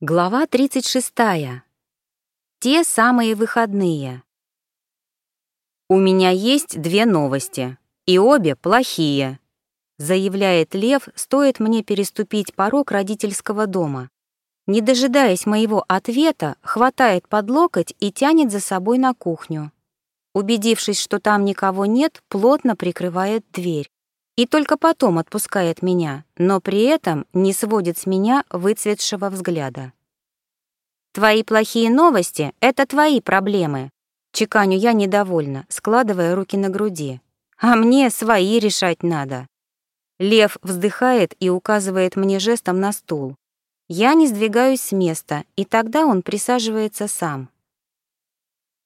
Глава 36. Те самые выходные. «У меня есть две новости, и обе плохие», заявляет Лев, стоит мне переступить порог родительского дома. Не дожидаясь моего ответа, хватает под локоть и тянет за собой на кухню. Убедившись, что там никого нет, плотно прикрывает дверь и только потом отпускает меня, но при этом не сводит с меня выцветшего взгляда. «Твои плохие новости — это твои проблемы», — чеканю я недовольно, складывая руки на груди. «А мне свои решать надо». Лев вздыхает и указывает мне жестом на стул. Я не сдвигаюсь с места, и тогда он присаживается сам.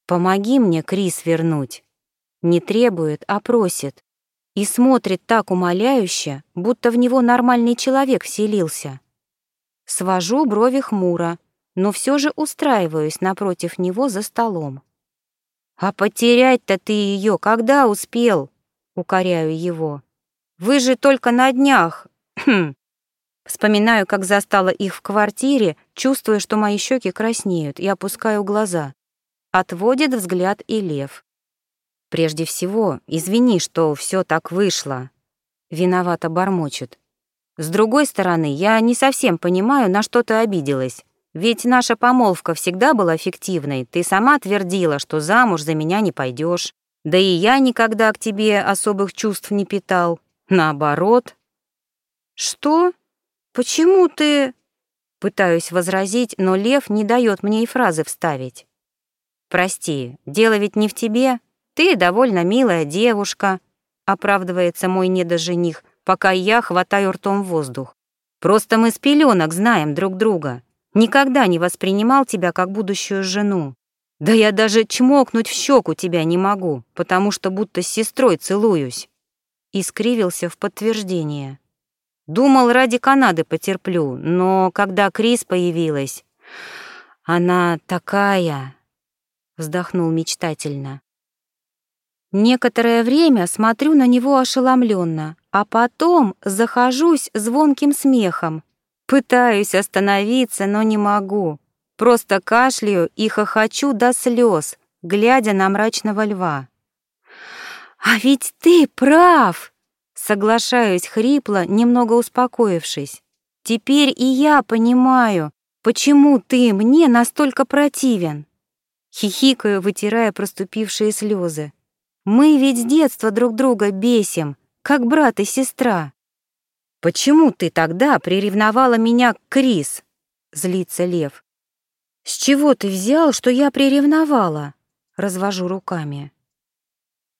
«Помоги мне Крис вернуть». Не требует, а просит и смотрит так умоляюще, будто в него нормальный человек вселился. Свожу брови хмуро, но все же устраиваюсь напротив него за столом. «А потерять-то ты ее когда успел?» — укоряю его. «Вы же только на днях!» Вспоминаю, как застала их в квартире, чувствуя, что мои щеки краснеют, и опускаю глаза. Отводит взгляд и лев. Прежде всего, извини, что все так вышло. Виновато бормочет. С другой стороны, я не совсем понимаю, на что ты обиделась. Ведь наша помолвка всегда была фиктивной. Ты сама твердила, что замуж за меня не пойдешь. Да и я никогда к тебе особых чувств не питал. Наоборот. Что? Почему ты... Пытаюсь возразить, но Лев не дает мне и фразы вставить. Прости, дело ведь не в тебе, «Ты довольно милая девушка», — оправдывается мой недожених, пока я хватаю ртом воздух. «Просто мы с пеленок знаем друг друга. Никогда не воспринимал тебя как будущую жену. Да я даже чмокнуть в щеку тебя не могу, потому что будто с сестрой целуюсь». И скривился в подтверждение. Думал, ради Канады потерплю, но когда Крис появилась... Она такая... Вздохнул мечтательно. Некоторое время смотрю на него ошеломленно, а потом захожусь звонким смехом. Пытаюсь остановиться, но не могу. Просто кашляю и хохочу до слез, глядя на мрачного льва. «А ведь ты прав!» Соглашаюсь хрипло, немного успокоившись. «Теперь и я понимаю, почему ты мне настолько противен!» Хихикаю, вытирая проступившие слезы. Мы ведь с детства друг друга бесим, как брат и сестра. Почему ты тогда приревновала меня к Крис? Злится Лев. С чего ты взял, что я приревновала? Развожу руками.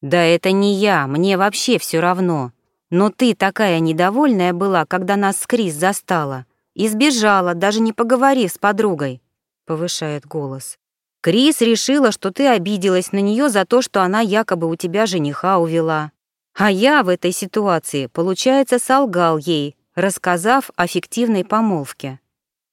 Да это не я, мне вообще все равно. Но ты такая недовольная была, когда нас с Крис застала. И сбежала, даже не поговорив с подругой. Повышает голос. Крис решила, что ты обиделась на нее за то, что она якобы у тебя жениха увела. А я в этой ситуации, получается, солгал ей, рассказав о фиктивной помолвке.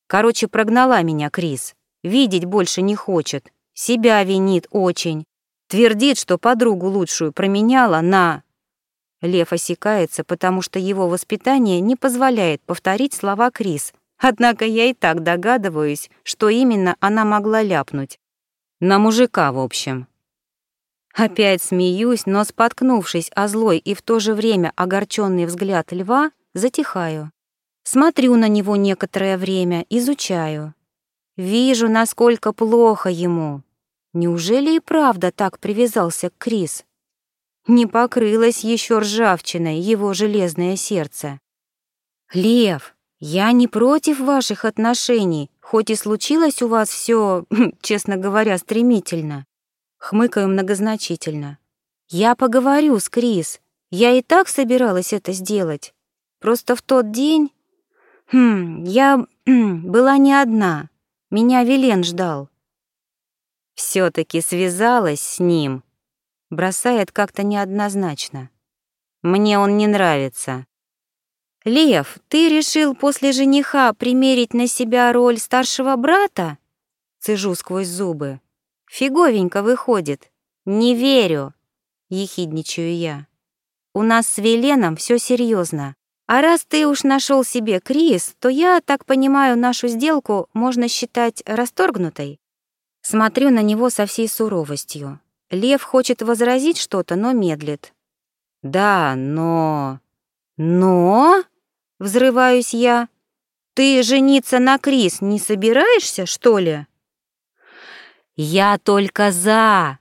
Короче, прогнала меня Крис. Видеть больше не хочет. Себя винит очень. Твердит, что подругу лучшую променяла на... Лев осекается, потому что его воспитание не позволяет повторить слова Крис. Однако я и так догадываюсь, что именно она могла ляпнуть. На мужика, в общем. Опять смеюсь, но, споткнувшись о злой и в то же время огорченный взгляд льва, затихаю. Смотрю на него некоторое время, изучаю. Вижу, насколько плохо ему. Неужели и правда так привязался к Крис? Не покрылось еще ржавчиной его железное сердце. «Лев, я не против ваших отношений, Хоть и случилось у вас все, честно говоря, стремительно. Хмыкаю многозначительно. Я поговорю с Крис. Я и так собиралась это сделать. Просто в тот день... Хм, я была не одна. Меня Вилен ждал. все таки связалась с ним. Бросает как-то неоднозначно. Мне он не нравится. «Лев, ты решил после жениха примерить на себя роль старшего брата?» Цежу сквозь зубы. «Фиговенько выходит. Не верю!» — ехидничаю я. «У нас с Веленом все серьезно. А раз ты уж нашел себе Крис, то я, так понимаю, нашу сделку можно считать расторгнутой. Смотрю на него со всей суровостью. Лев хочет возразить что-то, но медлит. Да, но... Но... Взрываюсь я. Ты жениться на Крис не собираешься, что ли? Я только за,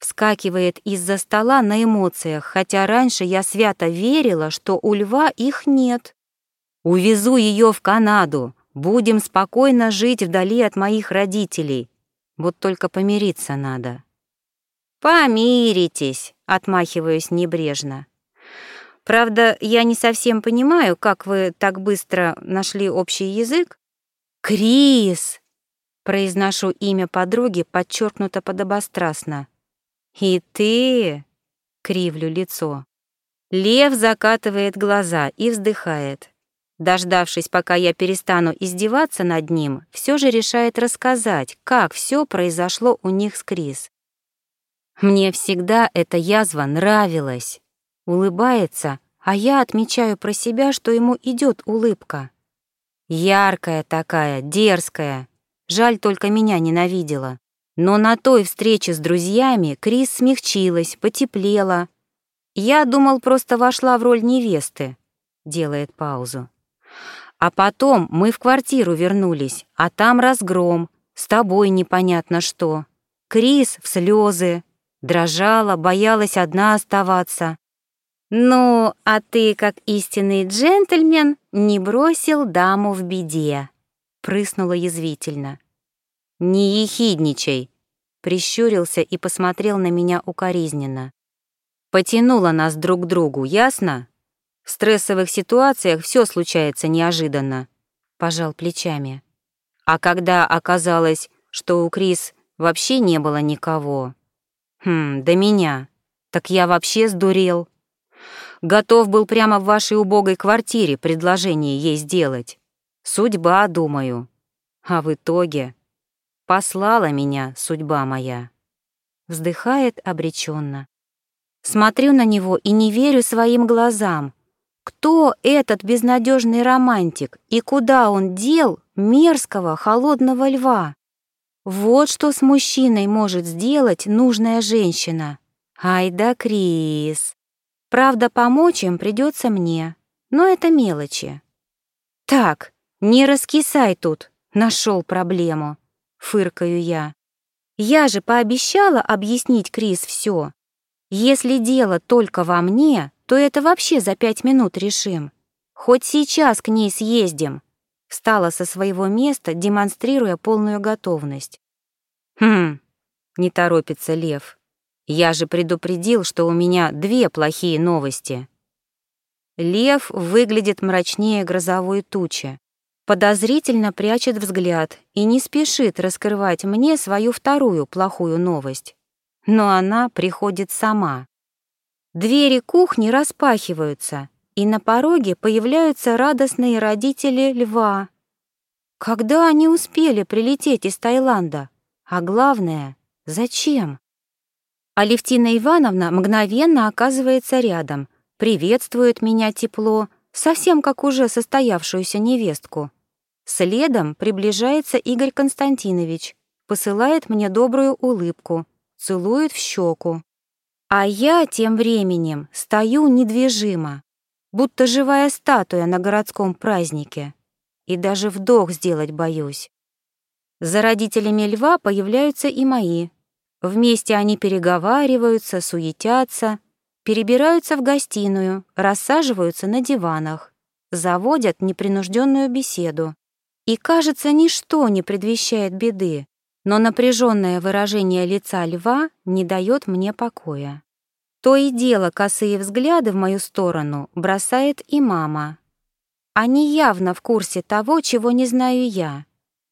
Вскакивает из-за стола на эмоциях, хотя раньше я свято верила, что у льва их нет. Увезу ее в Канаду. Будем спокойно жить вдали от моих родителей. Вот только помириться надо. Помиритесь, отмахиваюсь небрежно. Правда, я не совсем понимаю, как вы так быстро нашли общий язык. Крис! Произношу имя подруги подчеркнуто подобострастно. «И ты?» — кривлю лицо. Лев закатывает глаза и вздыхает. Дождавшись, пока я перестану издеваться над ним, все же решает рассказать, как все произошло у них с Крис. Мне всегда эта язва нравилась. Улыбается, а я отмечаю про себя, что ему идет улыбка. Яркая такая, дерзкая. Жаль, только меня ненавидела. Но на той встрече с друзьями Крис смягчилась, потеплела. Я думал, просто вошла в роль невесты. Делает паузу. А потом мы в квартиру вернулись, а там разгром, с тобой непонятно что. Крис в слезы, дрожала, боялась одна оставаться. «Ну, а ты, как истинный джентльмен, не бросил даму в беде», — прыснула язвительно. «Не ехидничай», прищурился и посмотрел на меня укоризненно. Потянуло нас друг к другу, ясно? В стрессовых ситуациях все случается неожиданно, пожал плечами. А когда оказалось, что у Крис вообще не было никого, хм, до меня, так я вообще сдурел. Готов был прямо в вашей убогой квартире предложение ей сделать. Судьба, думаю. А в итоге Послала меня судьба моя. Вздыхает обреченно. Смотрю на него и не верю своим глазам. Кто этот безнадежный романтик и куда он дел мерзкого холодного льва? Вот что с мужчиной может сделать нужная женщина. Ай да Крис. Правда, помочь им придется мне, но это мелочи. Так, не раскисай тут, нашел проблему фыркаю я. Я же пообещала объяснить Крис все. Если дело только во мне, то это вообще за пять минут решим. Хоть сейчас к ней съездим. Встала со своего места, демонстрируя полную готовность. Хм, не торопится Лев. Я же предупредил, что у меня две плохие новости. Лев выглядит мрачнее грозовой тучи подозрительно прячет взгляд и не спешит раскрывать мне свою вторую плохую новость. Но она приходит сама. Двери кухни распахиваются, и на пороге появляются радостные родители льва. Когда они успели прилететь из Таиланда? А главное, зачем? Алевтина Ивановна мгновенно оказывается рядом, приветствует меня тепло, совсем как уже состоявшуюся невестку. Следом приближается Игорь Константинович, посылает мне добрую улыбку, целует в щеку. А я тем временем стою недвижимо, будто живая статуя на городском празднике, и даже вдох сделать боюсь. За родителями льва появляются и мои. Вместе они переговариваются, суетятся, перебираются в гостиную, рассаживаются на диванах, заводят непринужденную беседу. И, кажется, ничто не предвещает беды, но напряженное выражение лица льва не дает мне покоя. То и дело косые взгляды в мою сторону бросает и мама. Они явно в курсе того, чего не знаю я,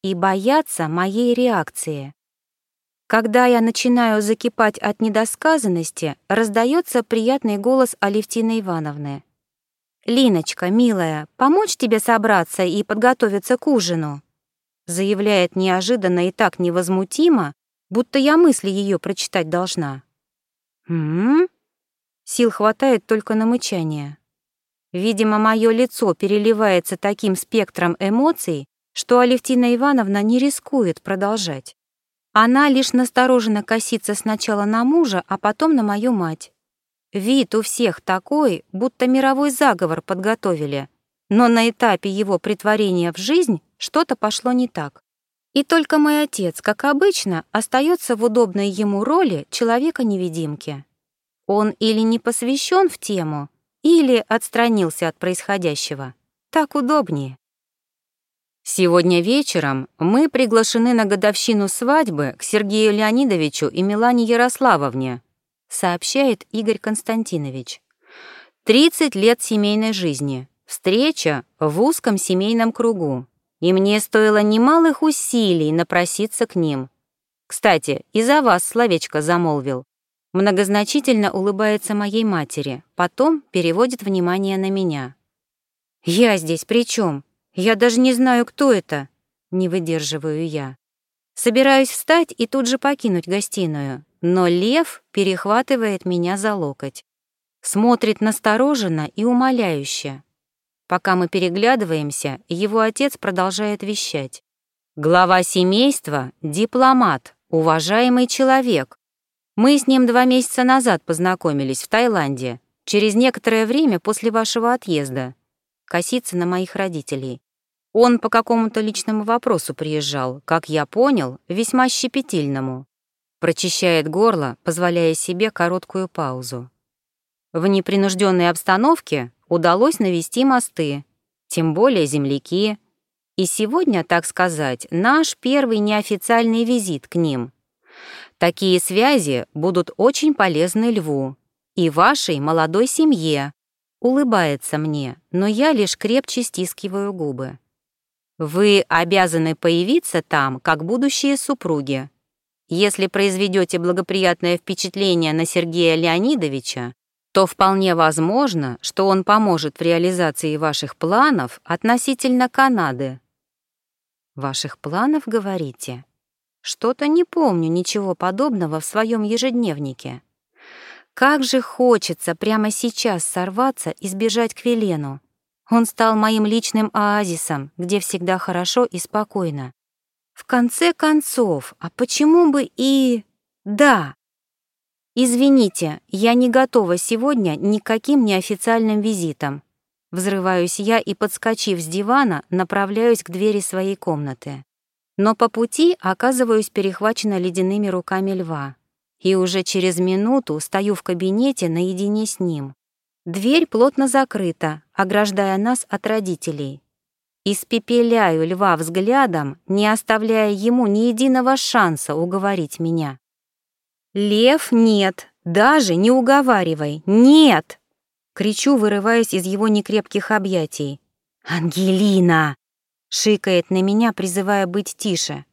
и боятся моей реакции. Когда я начинаю закипать от недосказанности, раздается приятный голос Алевтины Ивановны. «Линочка, милая, помочь тебе собраться и подготовиться к ужину?» заявляет неожиданно и так невозмутимо, будто я мысли ее прочитать должна. «М-м-м?» Сил хватает только на мычание. Видимо, мое лицо переливается таким спектром эмоций, что Алевтина Ивановна не рискует продолжать. Она лишь настороженно косится сначала на мужа, а потом на мою мать. Вид у всех такой, будто мировой заговор подготовили, но на этапе его притворения в жизнь что-то пошло не так. И только мой отец, как обычно, остается в удобной ему роли человека-невидимки. Он или не посвящен в тему, или отстранился от происходящего. Так удобнее. Сегодня вечером мы приглашены на годовщину свадьбы к Сергею Леонидовичу и Милане Ярославовне, сообщает Игорь Константинович. 30 лет семейной жизни. Встреча в узком семейном кругу. И мне стоило немалых усилий напроситься к ним. Кстати, и за вас словечко замолвил. Многозначительно улыбается моей матери, потом переводит внимание на меня. «Я здесь при чем? Я даже не знаю, кто это!» Не выдерживаю я. Собираюсь встать и тут же покинуть гостиную, но лев перехватывает меня за локоть. Смотрит настороженно и умоляюще. Пока мы переглядываемся, его отец продолжает вещать. Глава семейства — дипломат, уважаемый человек, мы с ним два месяца назад познакомились в Таиланде, через некоторое время после вашего отъезда. Косится на моих родителей. Он по какому-то личному вопросу приезжал, как я понял, весьма щепетильному. Прочищает горло, позволяя себе короткую паузу. В непринужденной обстановке удалось навести мосты, тем более земляки. И сегодня, так сказать, наш первый неофициальный визит к ним — Такие связи будут очень полезны льву и вашей молодой семье. Улыбается мне, но я лишь крепче стискиваю губы. Вы обязаны появиться там, как будущие супруги. Если произведете благоприятное впечатление на Сергея Леонидовича, то вполне возможно, что он поможет в реализации ваших планов относительно Канады. Ваших планов, говорите? Что-то не помню ничего подобного в своем ежедневнике. Как же хочется прямо сейчас сорваться и сбежать к Велену. Он стал моим личным оазисом, где всегда хорошо и спокойно. В конце концов, а почему бы и... Да. Извините, я не готова сегодня никаким неофициальным визитом. Взрываюсь я и, подскочив с дивана, направляюсь к двери своей комнаты. Но по пути оказываюсь перехвачена ледяными руками льва. И уже через минуту стою в кабинете наедине с ним. Дверь плотно закрыта, ограждая нас от родителей. Испепеляю льва взглядом, не оставляя ему ни единого шанса уговорить меня. «Лев, нет! Даже не уговаривай! Нет!» Кричу, вырываясь из его некрепких объятий. «Ангелина!» Шикает на меня, призывая быть тише.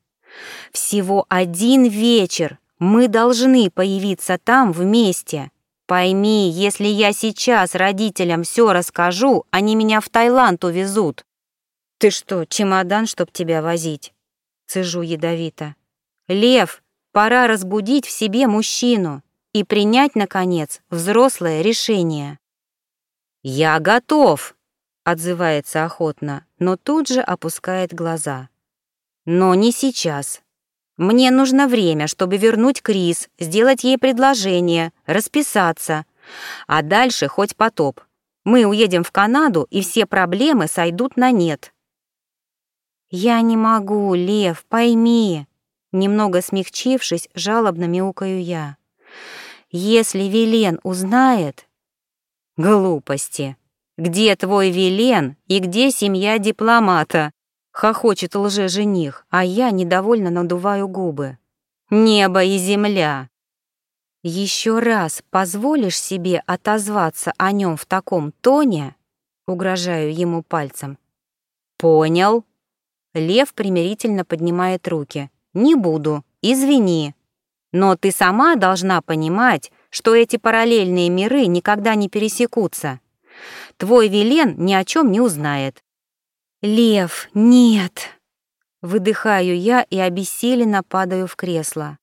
«Всего один вечер. Мы должны появиться там вместе. Пойми, если я сейчас родителям все расскажу, они меня в Таиланд увезут». «Ты что, чемодан, чтоб тебя возить?» Цежу ядовито. «Лев, пора разбудить в себе мужчину и принять, наконец, взрослое решение». «Я готов!» отзывается охотно, но тут же опускает глаза. Но не сейчас. Мне нужно время, чтобы вернуть Крис, сделать ей предложение, расписаться. А дальше хоть потоп. Мы уедем в Канаду, и все проблемы сойдут на нет. «Я не могу, Лев, пойми!» Немного смягчившись, жалобно мяукаю я. «Если Вилен узнает...» «Глупости!» «Где твой Вилен и где семья дипломата?» Хохочет лже-жених, а я недовольно надуваю губы. «Небо и земля!» «Еще раз позволишь себе отозваться о нем в таком тоне?» Угрожаю ему пальцем. «Понял». Лев примирительно поднимает руки. «Не буду, извини. Но ты сама должна понимать, что эти параллельные миры никогда не пересекутся. Твой Вилен ни о чем не узнает». «Лев, нет!» Выдыхаю я и обессиленно падаю в кресло.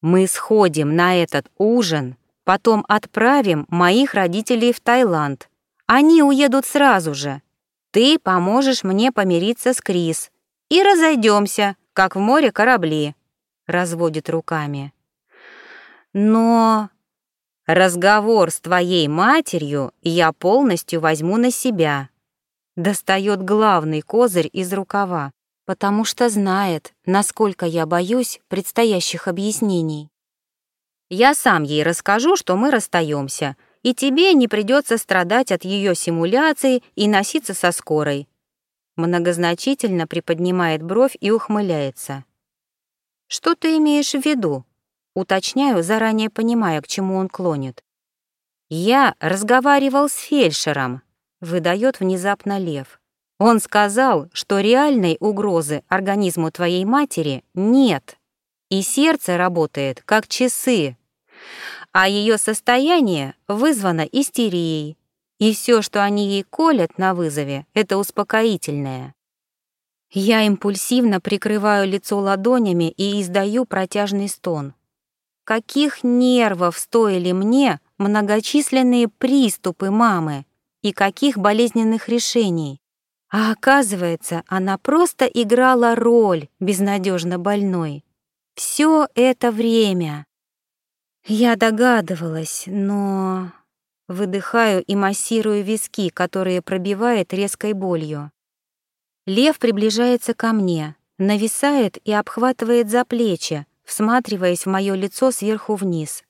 «Мы сходим на этот ужин, потом отправим моих родителей в Таиланд, Они уедут сразу же. Ты поможешь мне помириться с Крис. И разойдемся, как в море корабли. Разводит руками. Но разговор с твоей матерью я полностью возьму на себя. Достает главный козырь из рукава, потому что знает, насколько я боюсь предстоящих объяснений. Я сам ей расскажу, что мы расстаемся, и тебе не придется страдать от ее симуляции и носиться со скорой. Многозначительно приподнимает бровь и ухмыляется. Что ты имеешь в виду? Уточняю, заранее понимая, к чему он клонит. Я разговаривал с фельдшером, выдает внезапно Лев. Он сказал, что реальной угрозы организму твоей матери нет, и сердце работает как часы, а ее состояние вызвано истерией, и все, что они ей колят на вызове, это успокоительное. Я импульсивно прикрываю лицо ладонями и издаю протяжный стон. Каких нервов стоили мне многочисленные приступы мамы и каких болезненных решений? А оказывается, она просто играла роль безнадежно больной. Все это время. Я догадывалась, но... Выдыхаю и массирую виски, которые пробивает резкой болью. Лев приближается ко мне, нависает и обхватывает за плечи, всматриваясь в мое лицо сверху вниз.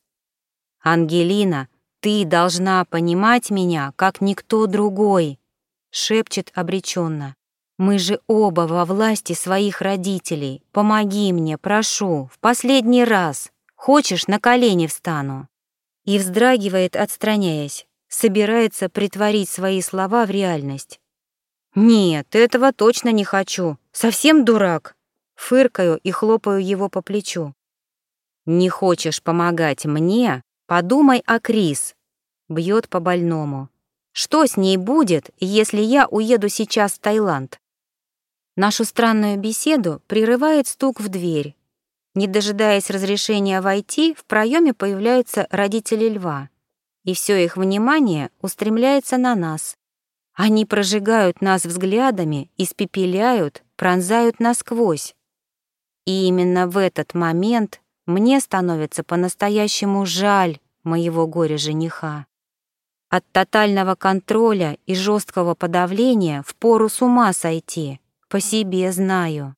«Ангелина, ты должна понимать меня, как никто другой», — шепчет обреченно. «Мы же оба во власти своих родителей. Помоги мне, прошу, в последний раз». Хочешь, на колени встану?» И вздрагивает, отстраняясь, собирается притворить свои слова в реальность. «Нет, этого точно не хочу. Совсем дурак!» Фыркаю и хлопаю его по плечу. «Не хочешь помогать мне? Подумай о Крис!» Бьет по больному. «Что с ней будет, если я уеду сейчас в Таиланд?» Нашу странную беседу прерывает стук в дверь, не дожидаясь разрешения войти, в проеме появляются родители льва, и все их внимание устремляется на нас. Они прожигают нас взглядами, испепеляют, пронзают насквозь. И именно в этот момент мне становится по-настоящему жаль моего горя-жениха. От тотального контроля и жесткого подавления впору с ума сойти, по себе знаю.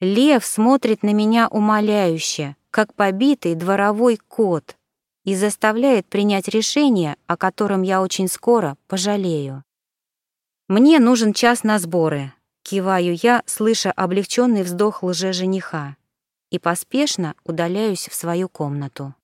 Лев смотрит на меня умоляюще, как побитый дворовой кот, и заставляет принять решение, о котором я очень скоро пожалею. «Мне нужен час на сборы», — киваю я, слыша облегченный вздох лже-жениха, и поспешно удаляюсь в свою комнату.